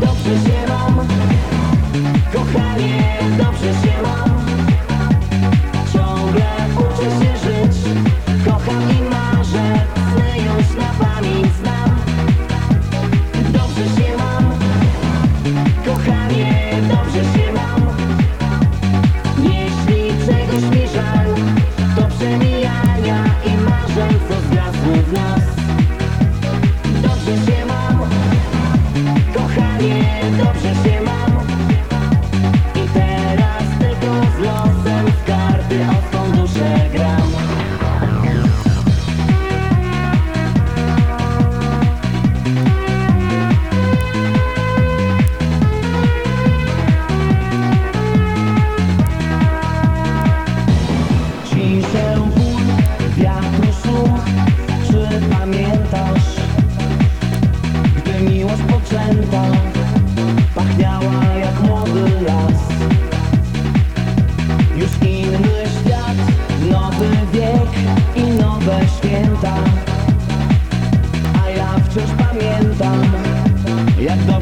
Dobrze się mam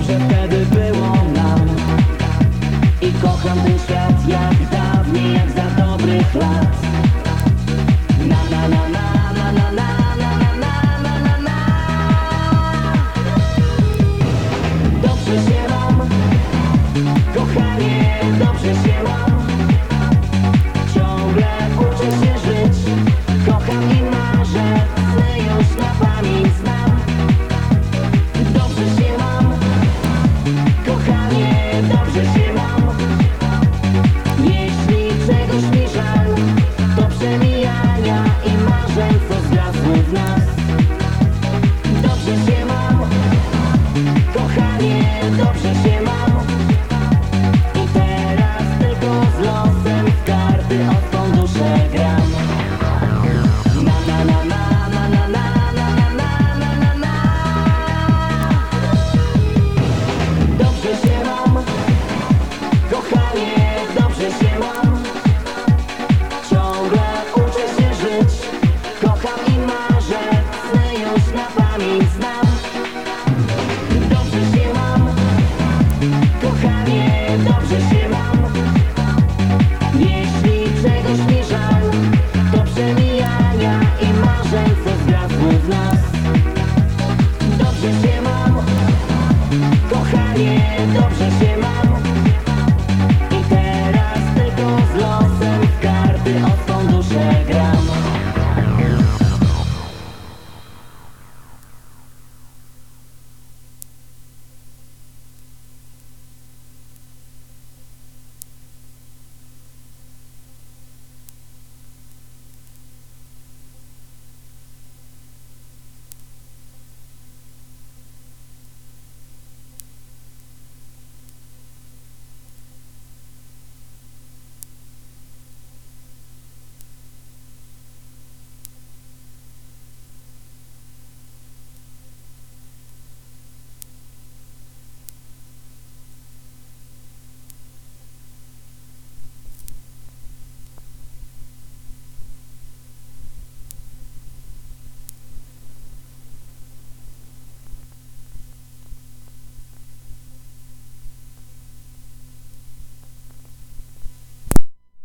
dobrze wtedy było nam. I kocham ten świat jak dawniej, jak za dobrych lat. Dobrze się